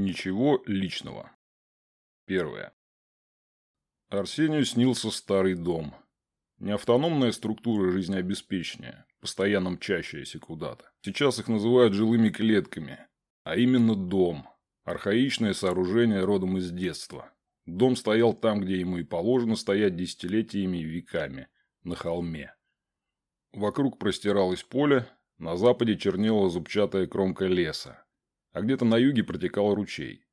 Ничего личного. Первое. Арсению снился старый дом. Не автономная структура жизнеобеспечения, постоянно мчащаяся куда-то. Сейчас их называют жилыми клетками. А именно дом. Архаичное сооружение родом из детства. Дом стоял там, где ему и положено стоять десятилетиями и веками. На холме. Вокруг простиралось поле, на западе чернела зубчатая кромка леса, а где-то на юге протекал ручей.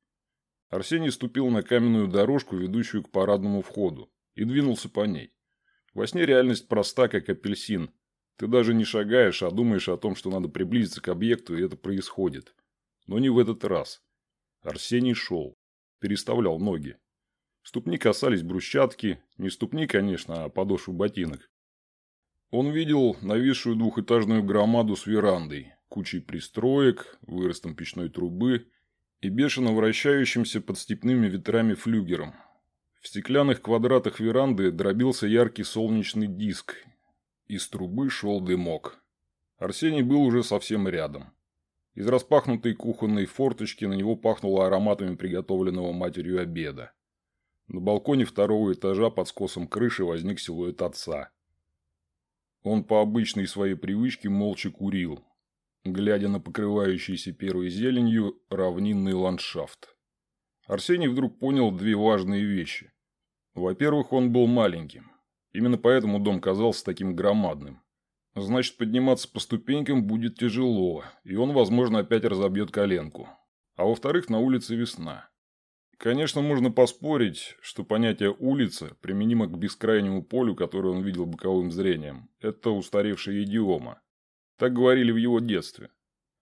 Арсений ступил на каменную дорожку, ведущую к парадному входу, и двинулся по ней. Во сне реальность проста, как апельсин. Ты даже не шагаешь, а думаешь о том, что надо приблизиться к объекту, и это происходит. Но не в этот раз. Арсений шел. Переставлял ноги. Ступни касались брусчатки. Не ступни, конечно, а подошвы ботинок. Он видел нависшую двухэтажную громаду с верандой, кучей пристроек, выростом печной трубы и бешено вращающимся под степными ветрами флюгером. В стеклянных квадратах веранды дробился яркий солнечный диск. Из трубы шел дымок. Арсений был уже совсем рядом. Из распахнутой кухонной форточки на него пахнуло ароматами приготовленного матерью обеда. На балконе второго этажа под скосом крыши возник силуэт отца. Он по обычной своей привычке молча курил, глядя на покрывающийся первой зеленью равнинный ландшафт. Арсений вдруг понял две важные вещи. Во-первых, он был маленьким. Именно поэтому дом казался таким громадным. Значит, подниматься по ступенькам будет тяжело, и он, возможно, опять разобьет коленку. А во-вторых, на улице весна. Конечно, можно поспорить, что понятие «улица» применимо к бескрайнему полю, которое он видел боковым зрением. Это устаревшая идиома. Так говорили в его детстве.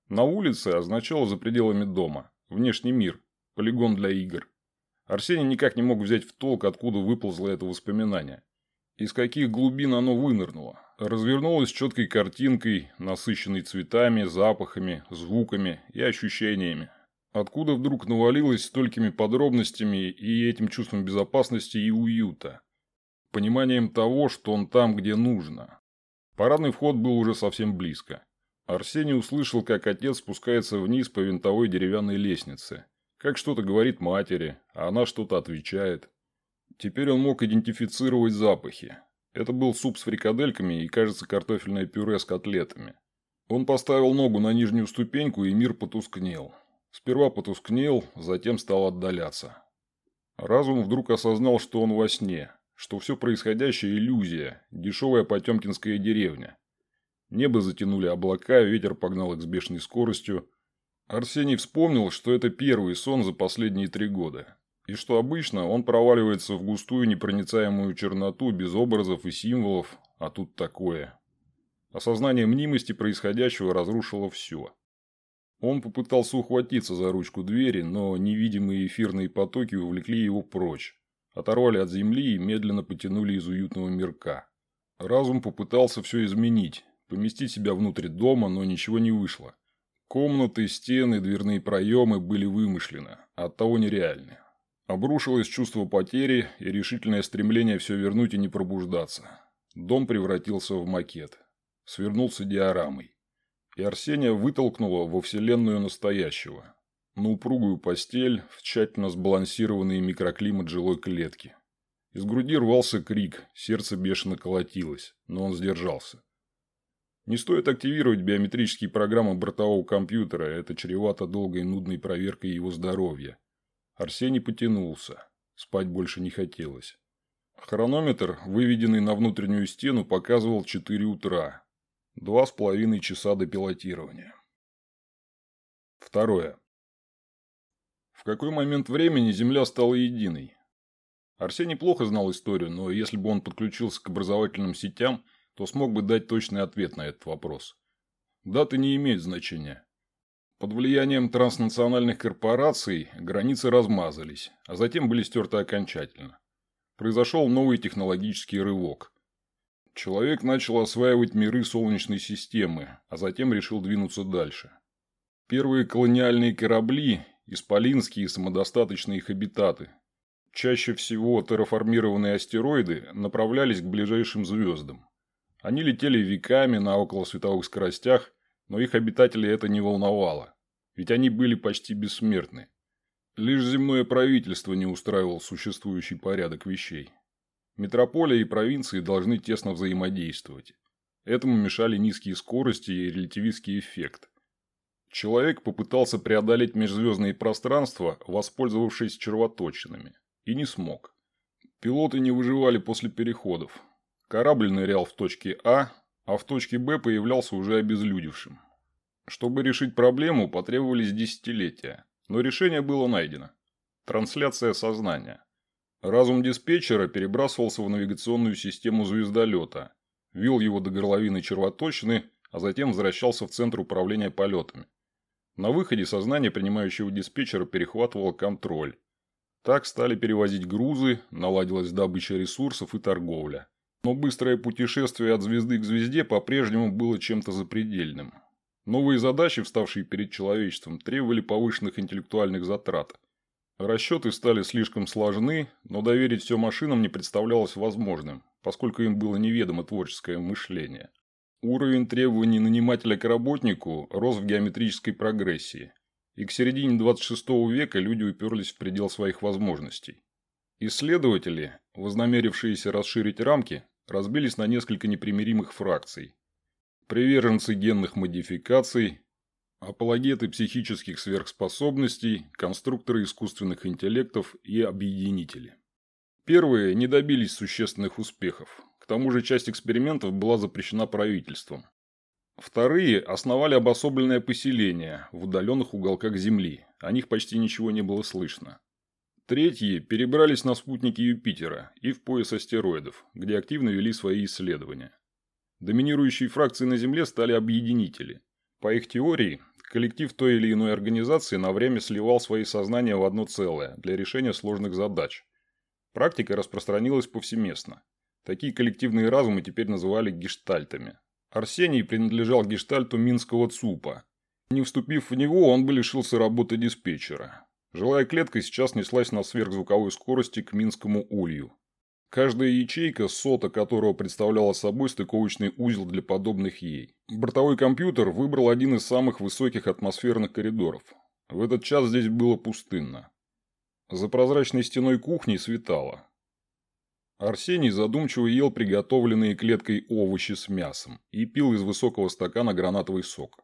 На улице означало за пределами дома, внешний мир, полигон для игр. Арсений никак не мог взять в толк, откуда выползло это воспоминание. Из каких глубин оно вынырнуло. Развернулось четкой картинкой, насыщенной цветами, запахами, звуками и ощущениями, Откуда вдруг навалилось столькими подробностями и этим чувством безопасности и уюта? Пониманием того, что он там, где нужно. Парадный вход был уже совсем близко. Арсений услышал, как отец спускается вниз по винтовой деревянной лестнице. Как что-то говорит матери, а она что-то отвечает. Теперь он мог идентифицировать запахи. Это был суп с фрикадельками и, кажется, картофельное пюре с котлетами. Он поставил ногу на нижнюю ступеньку, и мир потускнел. Сперва потускнел, затем стал отдаляться. Разум вдруг осознал, что он во сне, что все происходящее – иллюзия, дешевая потемкинская деревня. Небо затянули облака, ветер погнал их с бешеной скоростью. Арсений вспомнил, что это первый сон за последние три года. И что обычно он проваливается в густую непроницаемую черноту без образов и символов, а тут такое. Осознание мнимости происходящего разрушило все. Он попытался ухватиться за ручку двери, но невидимые эфирные потоки увлекли его прочь. Оторвали от земли и медленно потянули из уютного мирка. Разум попытался все изменить, поместить себя внутрь дома, но ничего не вышло. Комнаты, стены, дверные проемы были вымышлены, а оттого нереальны. Обрушилось чувство потери и решительное стремление все вернуть и не пробуждаться. Дом превратился в макет. Свернулся диорамой и Арсения вытолкнуло во вселенную настоящего. На упругую постель, в тщательно сбалансированный микроклимат жилой клетки. Из груди рвался крик, сердце бешено колотилось, но он сдержался. Не стоит активировать биометрические программы бортового компьютера, это чревато долгой и нудной проверкой его здоровья. Арсений потянулся. Спать больше не хотелось. Хронометр, выведенный на внутреннюю стену, показывал 4 утра, Два с половиной часа до пилотирования. Второе. Какой момент времени Земля стала единой? Арсений плохо знал историю, но если бы он подключился к образовательным сетям, то смог бы дать точный ответ на этот вопрос. Даты не имеют значения. Под влиянием транснациональных корпораций границы размазались, а затем были стерты окончательно. Произошел новый технологический рывок – Человек начал осваивать миры Солнечной системы, а затем решил двинуться дальше. Первые колониальные корабли – исполинские самодостаточные хабитаты. Чаще всего терраформированные астероиды направлялись к ближайшим звездам. Они летели веками на околосветовых скоростях, но их обитателей это не волновало, ведь они были почти бессмертны. Лишь земное правительство не устраивало существующий порядок вещей. Метрополия и провинции должны тесно взаимодействовать. Этому мешали низкие скорости и релятивистский эффект. Человек попытался преодолеть межзвездные пространства, воспользовавшись червоточинами, и не смог. Пилоты не выживали после переходов. Корабль нырял в точке А, а в точке Б появлялся уже обезлюдевшим. Чтобы решить проблему, потребовались десятилетия. Но решение было найдено. Трансляция сознания. Разум диспетчера перебрасывался в навигационную систему звездолета, вел его до горловины червоточины, а затем возвращался в центр управления полетами. На выходе сознание принимающего диспетчера перехватывало контроль. Так стали перевозить грузы, наладилась добыча ресурсов и торговля. Но быстрое путешествие от звезды к звезде по-прежнему было чем-то запредельным. Новые задачи, вставшие перед человечеством, требовали повышенных интеллектуальных затрат. Расчеты стали слишком сложны, но доверить все машинам не представлялось возможным, поскольку им было неведомо творческое мышление. Уровень требований нанимателя к работнику рос в геометрической прогрессии, и к середине 26 века люди уперлись в предел своих возможностей. Исследователи, вознамерившиеся расширить рамки, разбились на несколько непримиримых фракций, приверженцы генных модификаций, апологеты психических сверхспособностей, конструкторы искусственных интеллектов и объединители. Первые не добились существенных успехов, к тому же часть экспериментов была запрещена правительством. Вторые основали обособленное поселение в удаленных уголках Земли, о них почти ничего не было слышно. Третьи перебрались на спутники Юпитера и в пояс астероидов, где активно вели свои исследования. Доминирующей фракцией на Земле стали объединители. По их теории, коллектив той или иной организации на время сливал свои сознания в одно целое для решения сложных задач. Практика распространилась повсеместно. Такие коллективные разумы теперь называли гештальтами. Арсений принадлежал гештальту Минского ЦУПа. Не вступив в него, он бы лишился работы диспетчера. Жилая клетка сейчас неслась на сверхзвуковой скорости к Минскому улью. Каждая ячейка, сота которого представляла собой стыковочный узел для подобных ей. Бортовой компьютер выбрал один из самых высоких атмосферных коридоров. В этот час здесь было пустынно. За прозрачной стеной кухни светало. Арсений задумчиво ел приготовленные клеткой овощи с мясом и пил из высокого стакана гранатовый сок.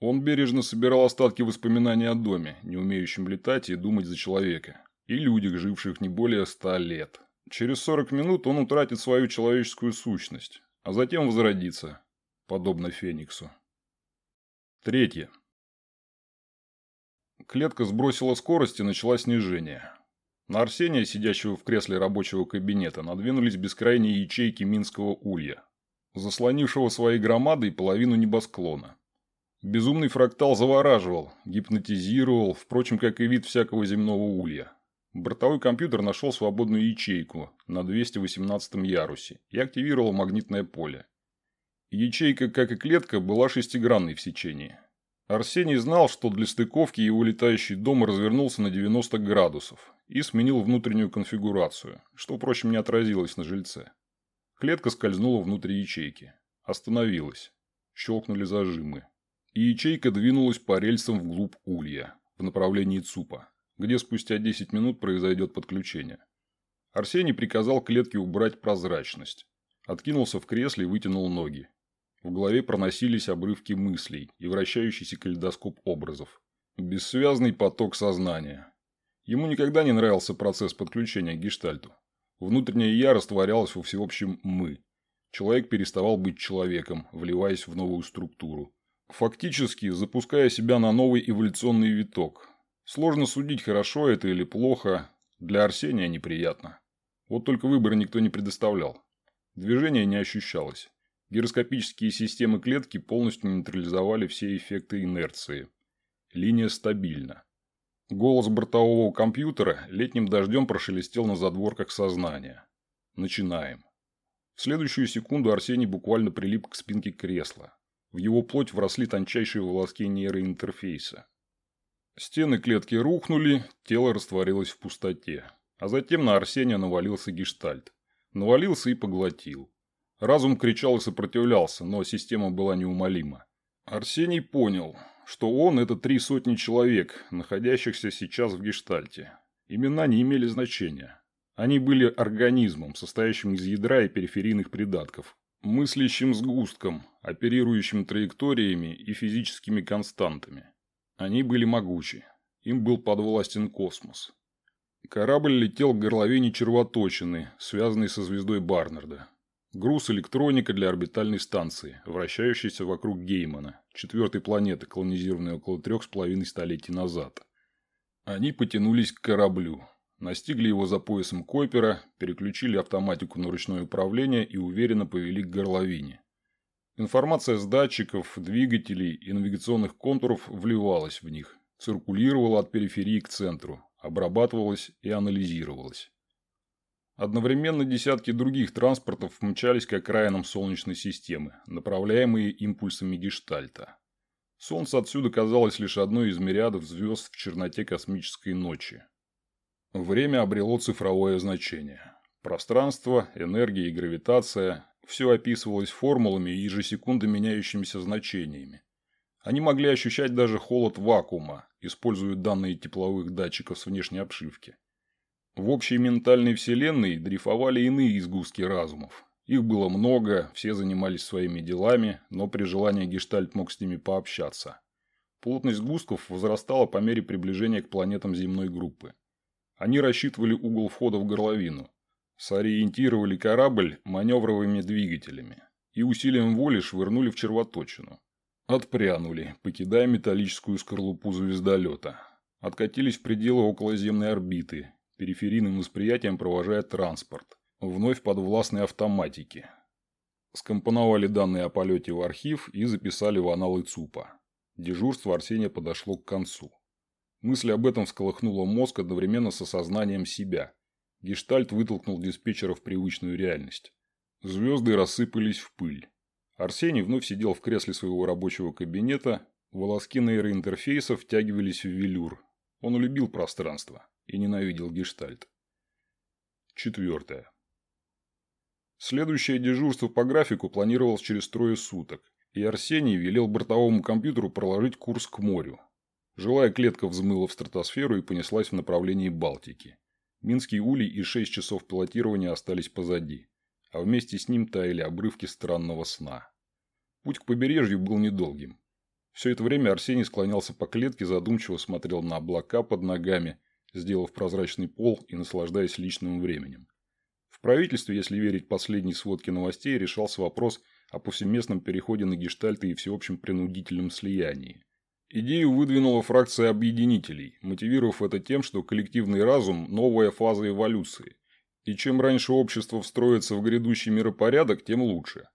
Он бережно собирал остатки воспоминаний о доме, не умеющем летать и думать за человека, и людях, живших не более ста лет. Через 40 минут он утратит свою человеческую сущность, а затем возродится, подобно Фениксу. Третье. Клетка сбросила скорость и начала снижение. На Арсения, сидящего в кресле рабочего кабинета, надвинулись бескрайние ячейки Минского улья, заслонившего своей громадой половину небосклона. Безумный фрактал завораживал, гипнотизировал, впрочем, как и вид всякого земного улья. Бортовой компьютер нашел свободную ячейку на 218 ярусе и активировал магнитное поле. Ячейка, как и клетка, была шестигранной в сечении. Арсений знал, что для стыковки его летающий дом развернулся на 90 градусов и сменил внутреннюю конфигурацию, что, впрочем, не отразилось на жильце. Клетка скользнула внутрь ячейки. Остановилась. Щелкнули зажимы. И ячейка двинулась по рельсам вглубь улья, в направлении ЦУПа где спустя 10 минут произойдет подключение. Арсений приказал клетке убрать прозрачность. Откинулся в кресле и вытянул ноги. В голове проносились обрывки мыслей и вращающийся калейдоскоп образов. Бессвязный поток сознания. Ему никогда не нравился процесс подключения к гештальту. Внутренняя я растворялась во всеобщем «мы». Человек переставал быть человеком, вливаясь в новую структуру. Фактически, запуская себя на новый эволюционный виток, Сложно судить, хорошо это или плохо. Для Арсения неприятно. Вот только выбора никто не предоставлял. Движения не ощущалось. Гироскопические системы клетки полностью нейтрализовали все эффекты инерции. Линия стабильна. Голос бортового компьютера летним дождем прошелестел на задворках сознания. Начинаем. В следующую секунду Арсений буквально прилип к спинке кресла. В его плоть вросли тончайшие волоски нейроинтерфейса. Стены клетки рухнули, тело растворилось в пустоте. А затем на Арсения навалился гештальт. Навалился и поглотил. Разум кричал и сопротивлялся, но система была неумолима. Арсений понял. что он – это три сотни человек, находящихся сейчас в гештальте. Имена не имели значения. Они были организмом, состоящим из ядра и периферийных придатков, мыслящим сгустком, оперирующим траекториями и физическими константами. Они были могучи. Им был подвластен космос. Корабль летел к горловине червоточины, связанной со звездой Барнарда. Груз электроника для орбитальной станции, вращающейся вокруг Геймана, четвертой планеты, колонизированной около трех с половиной столетий назад. Они потянулись к кораблю, настигли его за поясом Койпера, переключили автоматику на ручное управление и уверенно повели к горловине. Информация с датчиков, двигателей и навигационных контуров вливалась в них, циркулировала от периферии к центру, обрабатывалась и анализировалась. Одновременно десятки других транспортов мчались к окраинам Солнечной системы, направляемые импульсами гештальта. Солнце отсюда казалось лишь одной из мириадов звезд в черноте космической ночи. Время обрело цифровое значение. Пространство, энергия и гравитация – все описывалось формулами и ежесекунда меняющимися значениями. Они могли ощущать даже холод вакуума, используя данные тепловых датчиков с внешней обшивки. В общей ментальной вселенной дрейфовали иные изгустки разумов. Их было много, все занимались своими делами, но при желании Гештальт мог с ними пообщаться. Плотность густков возрастала по мере приближения к планетам земной группы. Они рассчитывали угол входа в горловину, сориентировали корабль маневровыми двигателями и усилием воли швырнули в червоточину. Отпрянули, покидая металлическую скорлупу звездолета. Откатились в пределы околоземной орбиты, периферийным восприятием провожая транспорт, вновь подвластной автоматике. Скомпоновали данные о полете в архив и записали в аналы ЦУПа. Дежурство Арсения подошло к концу. Мысль об этом всколыхнула мозг одновременно с осознанием себя. Гештальт вытолкнул диспетчера в привычную реальность. Звезды рассыпались в пыль. Арсений вновь сидел в кресле своего рабочего кабинета, волоски нейроинтерфейса втягивались в велюр. Он любил пространство и ненавидел гештальт. Четвертое. Следующее дежурство по графику планировалось через трое суток, и Арсений велел бортовому компьютеру проложить курс к морю. Жилая клетка взмыла в стратосферу и понеслась в направлении Балтики. Минский улей и шесть часов пилотирования остались позади а вместе с ним таяли обрывки странного сна. Путь к побережью был недолгим. Все это время Арсений склонялся по клетке, задумчиво смотрел на облака под ногами, сделав прозрачный пол и наслаждаясь личным временем. В правительстве, если верить последней сводке новостей, решался вопрос о повсеместном переходе на гештальты и всеобщем принудительном слиянии. Идею выдвинула фракция объединителей, мотивировав это тем, что коллективный разум – новая фаза эволюции, и чем раньше общество встроится в грядущий миропорядок, тем лучше.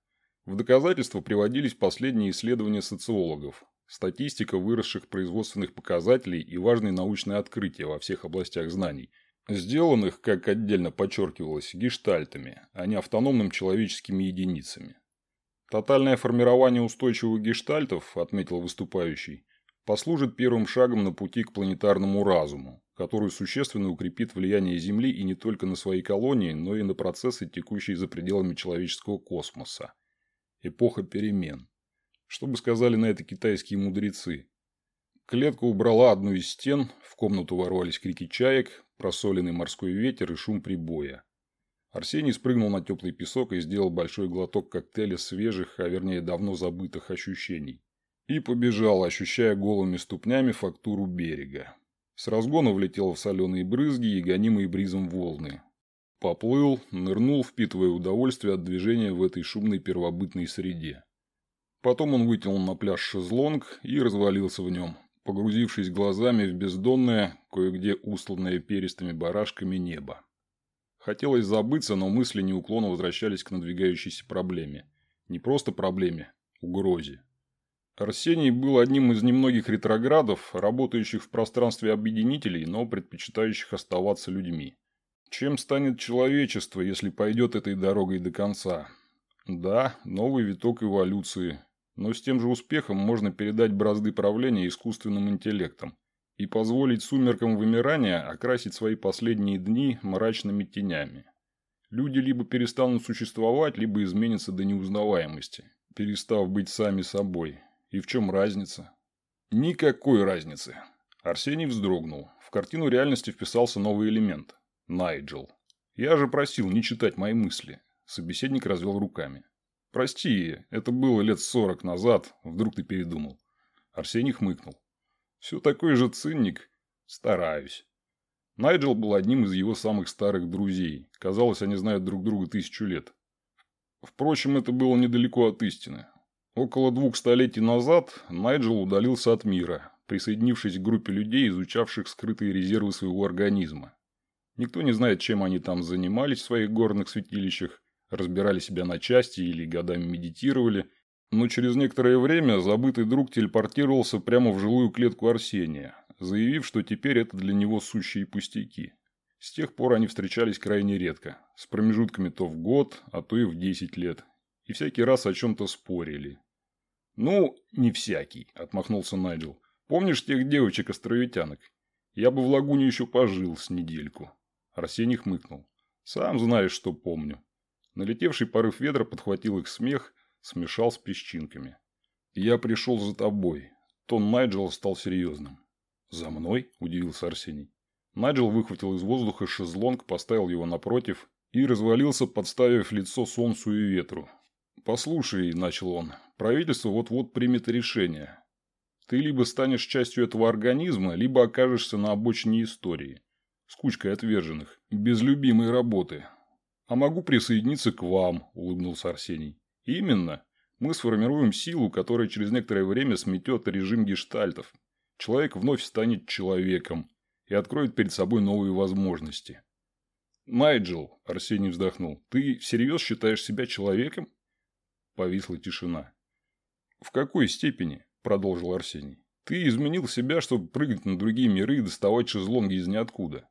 В доказательство приводились последние исследования социологов, статистика выросших производственных показателей и важные научные открытия во всех областях знаний, сделанных, как отдельно подчеркивалось, гештальтами, а не автономным человеческими единицами. Тотальное формирование устойчивых гештальтов, отметил выступающий, послужит первым шагом на пути к планетарному разуму, который существенно укрепит влияние Земли и не только на свои колонии, но и на процессы, текущие за пределами человеческого космоса. Эпоха перемен. Что бы сказали на это китайские мудрецы? Клетка убрала одну из стен, в комнату ворвались крики чаек, просоленный морской ветер и шум прибоя. Арсений спрыгнул на теплый песок и сделал большой глоток коктейля свежих, а вернее давно забытых ощущений. И побежал, ощущая голыми ступнями фактуру берега. С разгона влетел в соленые брызги и гонимые бризом волны. Поплыл, нырнул, впитывая удовольствие от движения в этой шумной первобытной среде. Потом он вытянул на пляж шезлонг и развалился в нем, погрузившись глазами в бездонное, кое-где усланное перистыми барашками небо. Хотелось забыться, но мысли неуклонно возвращались к надвигающейся проблеме. Не просто проблеме, угрозе. Арсений был одним из немногих ретроградов, работающих в пространстве объединителей, но предпочитающих оставаться людьми. Чем станет человечество, если пойдет этой дорогой до конца? Да, новый виток эволюции, но с тем же успехом можно передать бразды правления искусственным интеллектом и позволить сумеркам вымирания окрасить свои последние дни мрачными тенями. Люди либо перестанут существовать, либо изменятся до неузнаваемости, перестав быть сами собой – и в чем разница? Никакой разницы. Арсений вздрогнул. В картину реальности вписался новый элемент. Найджел. Я же просил не читать мои мысли. Собеседник развел руками. Прости, это было лет сорок назад. Вдруг ты передумал. Арсений хмыкнул. Все такой же цинник. Стараюсь. Найджел был одним из его самых старых друзей. Казалось, они знают друг друга тысячу лет. Впрочем, это было недалеко от истины. Около двух столетий назад Найджел удалился от мира, присоединившись к группе людей, изучавших скрытые резервы своего организма. Никто не знает, чем они там занимались в своих горных святилищах, разбирали себя на части или годами медитировали, но через некоторое время забытый друг телепортировался прямо в жилую клетку Арсения, заявив, что теперь это для него сущие пустяки. С тех пор они встречались крайне редко, с промежутками то в год, а то и в 10 лет, и всякий раз о чем-то спорили. «Ну, не всякий», – отмахнулся Найджел. «Помнишь тех девочек-островитянок? Я бы в лагуне еще пожил с недельку». Арсений хмыкнул. «Сам знаешь, что помню». Налетевший порыв ветра подхватил их смех, смешал с песчинками. «Я пришел за тобой». Тон Найджела стал серьезным. «За мной?» – удивился Арсений. Найджел выхватил из воздуха шезлонг, поставил его напротив и развалился, подставив лицо солнцу и ветру. «Послушай», – начал он, – «правительство вот-вот примет решение. Ты либо станешь частью этого организма, либо окажешься на обочине истории. С кучкой отверженных, без любимой работы. А могу присоединиться к вам», – улыбнулся Арсений. «Именно. Мы сформируем силу, которая через некоторое время сметет режим гештальтов. Человек вновь станет человеком и откроет перед собой новые возможности. «Найджел», – Арсений вздохнул, – «ты всерьез считаешь себя человеком?» Повисла тишина. «В какой степени?» – продолжил Арсений. «Ты изменил себя, чтобы прыгать на другие миры и доставать шезлонги из ниоткуда.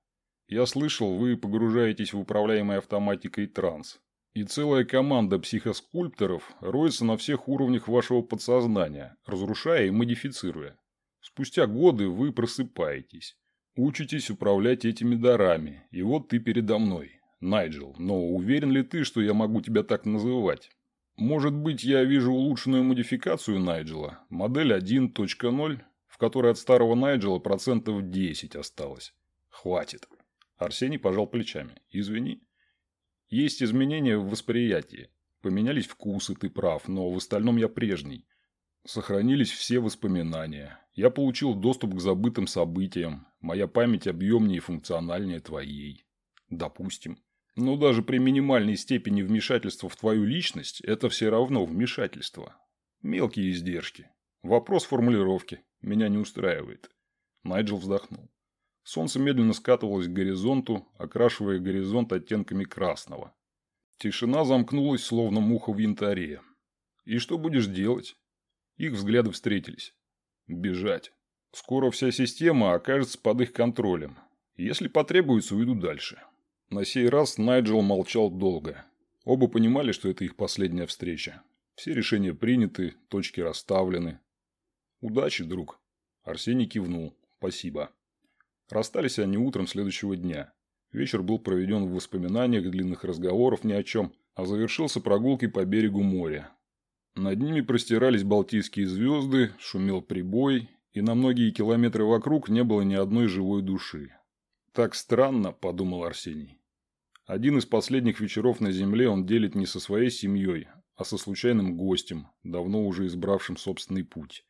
Я слышал, вы погружаетесь в управляемый автоматикой транс. И целая команда психоскульпторов роется на всех уровнях вашего подсознания, разрушая и модифицируя. Спустя годы вы просыпаетесь. Учитесь управлять этими дарами, и вот ты передо мной, Найджел. Но уверен ли ты, что я могу тебя так называть? Может быть, я вижу улучшенную модификацию Найджела, модель 1.0, в которой от старого Найджела процентов 10 осталось. Хватит. Арсений пожал плечами. Извини. Есть изменения в восприятии. Поменялись вкусы, ты прав, но в остальном я прежний. Сохранились все воспоминания. Я получил доступ к забытым событиям. Моя память объемнее и функциональнее твоей. Допустим. Но даже при минимальной степени вмешательства в твою личность, это все равно вмешательство. Мелкие издержки. Вопрос формулировки. Меня не устраивает. Найджел вздохнул. Солнце медленно скатывалось к горизонту, окрашивая горизонт оттенками красного. Тишина замкнулась, словно муха в янтаре. И что будешь делать? Их взгляды встретились. Бежать. Скоро вся система окажется под их контролем. Если потребуется, уйду дальше. На сей раз Найджел молчал долго. Оба понимали, что это их последняя встреча. Все решения приняты, точки расставлены. Удачи, друг. Арсений кивнул. Спасибо. Расстались они утром следующего дня. Вечер был проведен в воспоминаниях, длинных разговоров ни о чем, а завершился прогулкой по берегу моря, над ними простирались Балтийские звезды, шумел прибой, и на многие километры вокруг не было ни одной живой души. «Так странно», – подумал Арсений. Один из последних вечеров на земле он делит не со своей семьей, а со случайным гостем, давно уже избравшим собственный путь.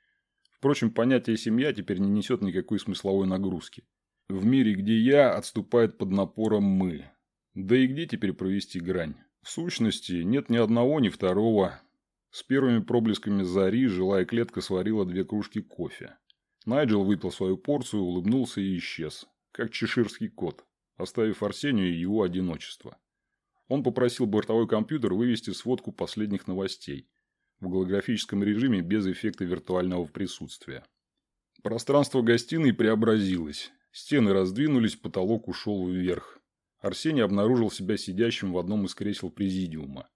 Впрочем, понятие «семья» теперь не несет никакой смысловой нагрузки. В мире, где «я» отступает под напором «мы». Да и где теперь провести грань? В сущности, нет ни одного, ни второго, с первыми проблесками зари жилая клетка сварила две кружки кофе. Найджел выпил свою порцию, улыбнулся и исчез, как чеширский кот, оставив Арсению его одиночество. Он попросил бортовой компьютер вывести сводку последних новостей в голографическом режиме без эффекта виртуального присутствия. Пространство гостиной преобразилось. Стены раздвинулись, потолок ушел вверх. Арсений обнаружил себя сидящим в одном из кресел президиума.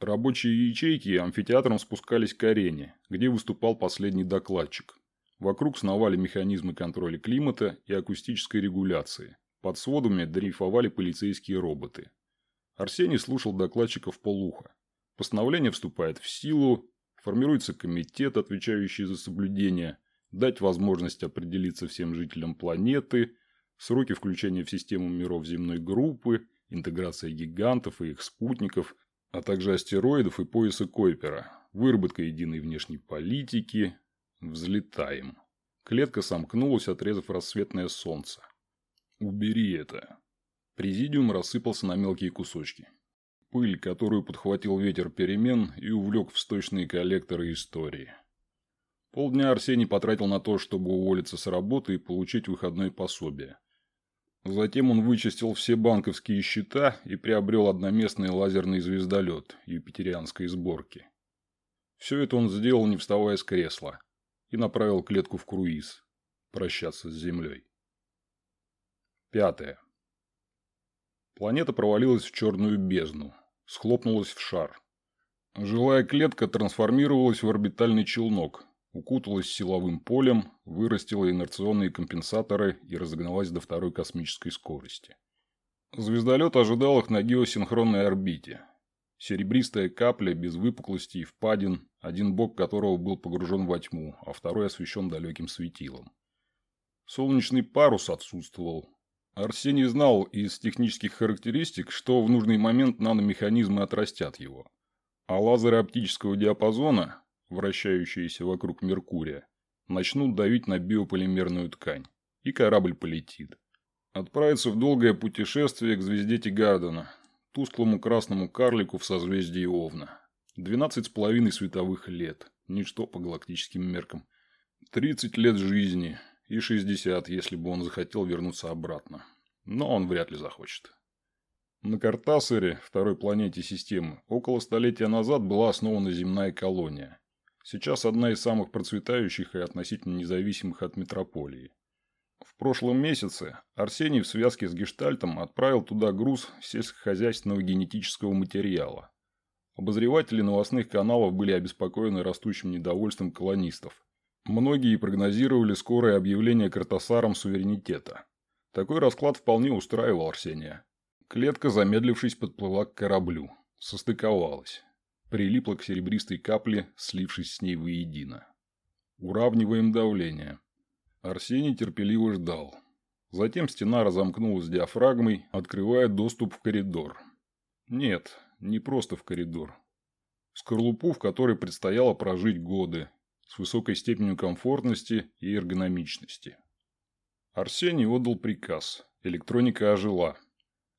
Рабочие ячейки амфитеатром спускались к арене, где выступал последний докладчик. Вокруг сновали механизмы контроля климата и акустической регуляции. Под сводами дрейфовали полицейские роботы. Арсений слушал докладчика в полухо. Постановление вступает в силу, формируется комитет, отвечающий за соблюдение, дать возможность определиться всем жителям планеты, сроки включения в систему миров земной группы, интеграция гигантов и их спутников, а также астероидов и пояса Койпера, выработка единой внешней политики. Взлетаем. Клетка сомкнулась, отрезав рассветное солнце. «Убери это». Президиум рассыпался на мелкие кусочки. Пыль, которую подхватил ветер перемен и увлек в сточные коллекторы истории. Полдня Арсений потратил на то, чтобы уволиться с работы и получить выходное пособие. Затем он вычистил все банковские счета и приобрел одноместный лазерный звездолет юпитерианской сборки. Все это он сделал, не вставая с кресла, и направил клетку в круиз, прощаться с Землей. Пятое. Планета провалилась в черную бездну, схлопнулась в шар. Жилая клетка трансформировалась в орбитальный челнок, укуталась силовым полем, вырастила инерционные компенсаторы и разогналась до второй космической скорости. Звездолет ожидал их на геосинхронной орбите. Серебристая капля без выпуклостей и впадин, один бок которого был погружен во тьму, а второй освещен далеким светилом. Солнечный парус отсутствовал. Арсений знал из технических характеристик, что в нужный момент наномеханизмы отрастят его. А лазеры оптического диапазона, вращающиеся вокруг Меркурия, начнут давить на биополимерную ткань, и корабль полетит. Отправится в долгое путешествие к звезде Тигардена, тусклому красному карлику в созвездии Овна. Двенадцать с половиной световых лет, ничто по галактическим меркам. Тридцать лет жизни и шестьдесят, если бы он захотел вернуться обратно. Но он вряд ли захочет. На Картасере, второй планете системы, около столетия назад была основана земная колония. Сейчас одна из самых процветающих и относительно независимых от метрополии. В прошлом месяце Арсений в связке с Гештальтом отправил туда груз сельскохозяйственного генетического материала. Обозреватели новостных каналов были обеспокоены растущим недовольством колонистов. Многие прогнозировали скорое объявление Картасаром суверенитета. Такой расклад вполне устраивал Арсения. Клетка, замедлившись, подплыла к кораблю. Состыковалась прилипла к серебристой капле, слившись с ней воедино. Уравниваем давление. Арсений терпеливо ждал. Затем стена разомкнулась диафрагмой, открывая доступ в коридор. Нет, не просто в коридор. Скорлупу, в которой предстояло прожить годы, с высокой степенью комфортности и эргономичности. Арсений отдал приказ. Электроника ожила.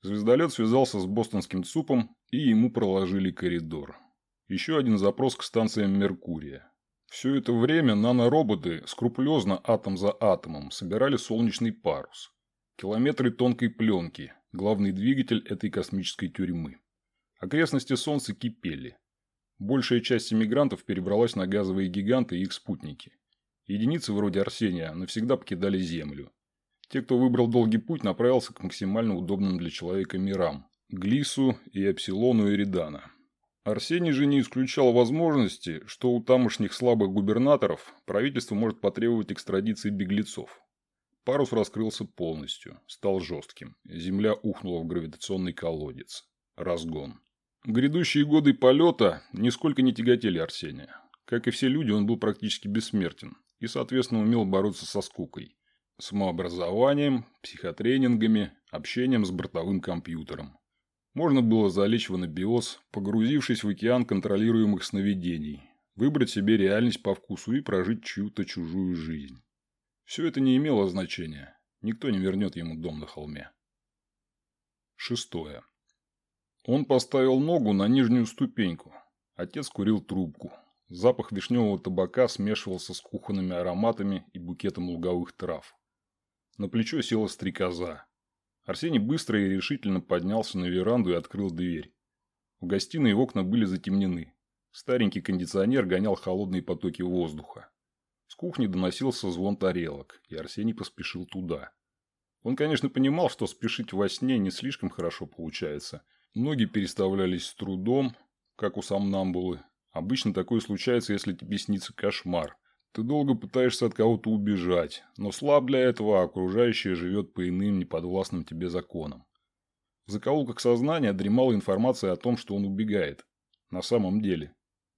Звездолет связался с бостонским ЦУПом, и ему проложили коридор. Еще один запрос к станциям Меркурия. Все это время нанороботы скрупулезно атом за атомом собирали солнечный парус. Километры тонкой пленки – главный двигатель этой космической тюрьмы. Окрестности Солнца кипели. Большая часть эмигрантов перебралась на газовые гиганты и их спутники. Единицы вроде Арсения навсегда покидали Землю. Те, кто выбрал долгий путь, направился к максимально удобным для человека мирам – Глису и Эпсилону Эридана. Арсений же не исключал возможности, что у тамошних слабых губернаторов правительство может потребовать экстрадиции беглецов. Парус раскрылся полностью, стал жестким. Земля ухнула в гравитационный колодец. Разгон. Грядущие годы полета нисколько не тяготели Арсения. Как и все люди, он был практически бессмертен и, соответственно, умел бороться со скукой. Самообразованием, психотренингами, общением с бортовым компьютером. Можно было залечь в анабиоз, погрузившись в океан контролируемых сновидений, выбрать себе реальность по вкусу и прожить чью-то чужую жизнь. Все это не имело значения. Никто не вернет ему дом на холме. Шестое. Он поставил ногу на нижнюю ступеньку. Отец курил трубку. Запах вишневого табака смешивался с кухонными ароматами и букетом луговых трав. На плечо села стрекоза. Арсений быстро и решительно поднялся на веранду и открыл дверь. В гостиной окна были затемнены. Старенький кондиционер гонял холодные потоки воздуха. С кухни доносился звон тарелок, и Арсений поспешил туда. Он, конечно, понимал, что спешить во сне не слишком хорошо получается. Ноги переставлялись с трудом, как у сомнамбулы. Обычно такое случается, если тебе снится кошмар. Ты долго пытаешься от кого-то убежать, но слаб для этого, а окружающее живет по иным неподвластным тебе законам. В закоулках сознания дремала информация о том, что он убегает. На самом деле.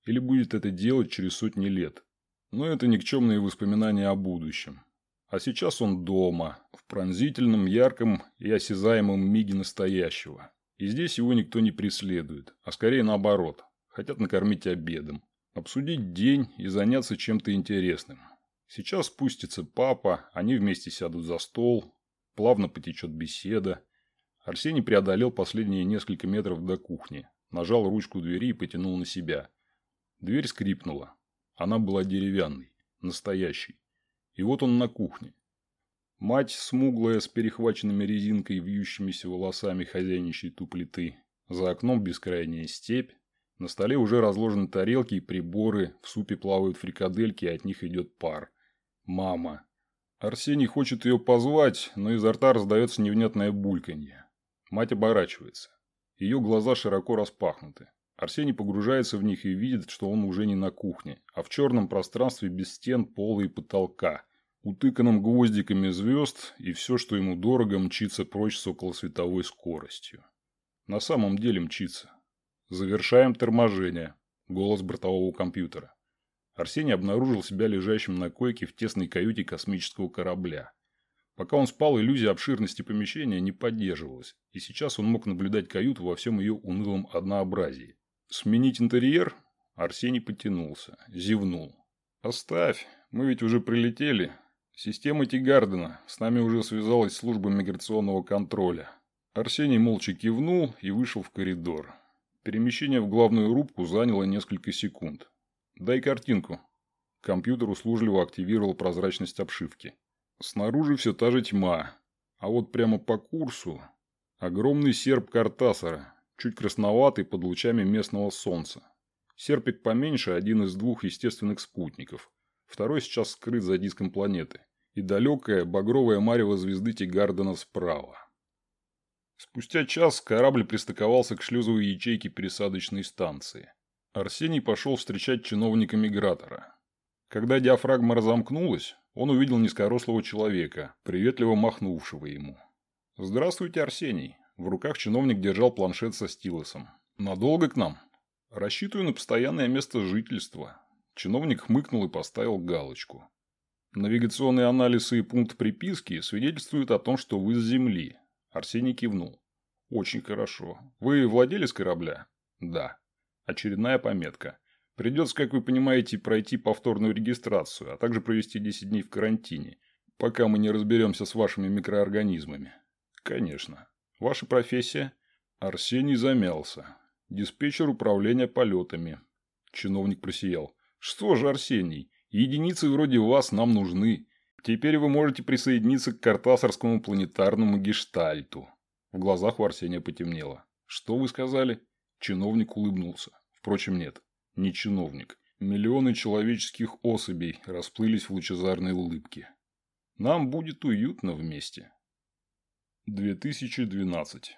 Или будет это делать через сотни лет. Но это никчемные воспоминания о будущем. А сейчас он дома, в пронзительном, ярком и осязаемом миге настоящего. И здесь его никто не преследует, а скорее наоборот. Хотят накормить обедом, обсудить день и заняться чем-то интересным. Сейчас спустится папа, они вместе сядут за стол, плавно потечет беседа. Арсений преодолел последние несколько метров до кухни, нажал ручку двери и потянул на себя. Дверь скрипнула. Она была деревянной, настоящей. И вот он на кухне. Мать, смуглая, с перехваченными резинкой вьющимися волосами, хозяйничает у плиты. За окном бескрайняя степь. На столе уже разложены тарелки и приборы, в супе плавают фрикадельки, и от них идет пар. Мама. Арсений хочет ее позвать, но изо рта раздается невнятное бульканье. Мать оборачивается. Ее глаза широко распахнуты. Арсений погружается в них и видит, что он уже не на кухне, а в черном пространстве без стен, пола и потолка, утыканном гвоздиками звезд, и все, что ему дорого, мчится прочь с околосветовой скоростью. На самом деле мчится. Завершаем торможение. Голос бортового компьютера. Арсений обнаружил себя лежащим на койке в тесной каюте космического корабля. Пока он спал, иллюзия обширности помещения не поддерживалась, и сейчас он мог наблюдать каюту во всем ее унылом однообразии. Сменить интерьер? Арсений потянулся, зевнул. «Оставь, мы ведь уже прилетели. Система Тигардена, с нами уже связалась служба миграционного контроля». Арсений молча кивнул и вышел в коридор. Перемещение в главную рубку заняло несколько секунд. «Дай картинку». Компьютер услужливо активировал прозрачность обшивки. Снаружи все та же тьма. А вот прямо по курсу огромный серп Картасара, чуть красноватый под лучами местного солнца. Серпик поменьше – один из двух естественных спутников. Второй сейчас скрыт за диском планеты. И далекая багровая марево звезды Тигардена справа. Спустя час корабль пристыковался к шлюзовой ячейке пересадочной станции. Арсений пошел встречать чиновника-мигратора. Когда диафрагма разомкнулась, он увидел низкорослого человека, приветливо махнувшего ему. «Здравствуйте, Арсений!» В руках чиновник держал планшет со стилусом. «Надолго к нам?» «Рассчитываю на постоянное место жительства». Чиновник хмыкнул и поставил галочку. «Навигационные анализы и пункт приписки свидетельствуют о том, что вы с Земли». Арсений кивнул. «Очень хорошо. Вы владелец корабля?» «Да». Очередная пометка. Придется, как вы понимаете, пройти повторную регистрацию, а также провести 10 дней в карантине, пока мы не разберемся с вашими микроорганизмами. Конечно. Ваша профессия? Арсений замялся. Диспетчер управления полетами. Чиновник просиял. Что же, Арсений, единицы вроде вас нам нужны. Теперь вы можете присоединиться к Картасарскому планетарному гештальту. В глазах у Арсения потемнело. Что вы сказали? Чиновник улыбнулся. Впрочем, нет, не чиновник. Миллионы человеческих особей расплылись в лучезарной улыбке. Нам будет уютно вместе. 2012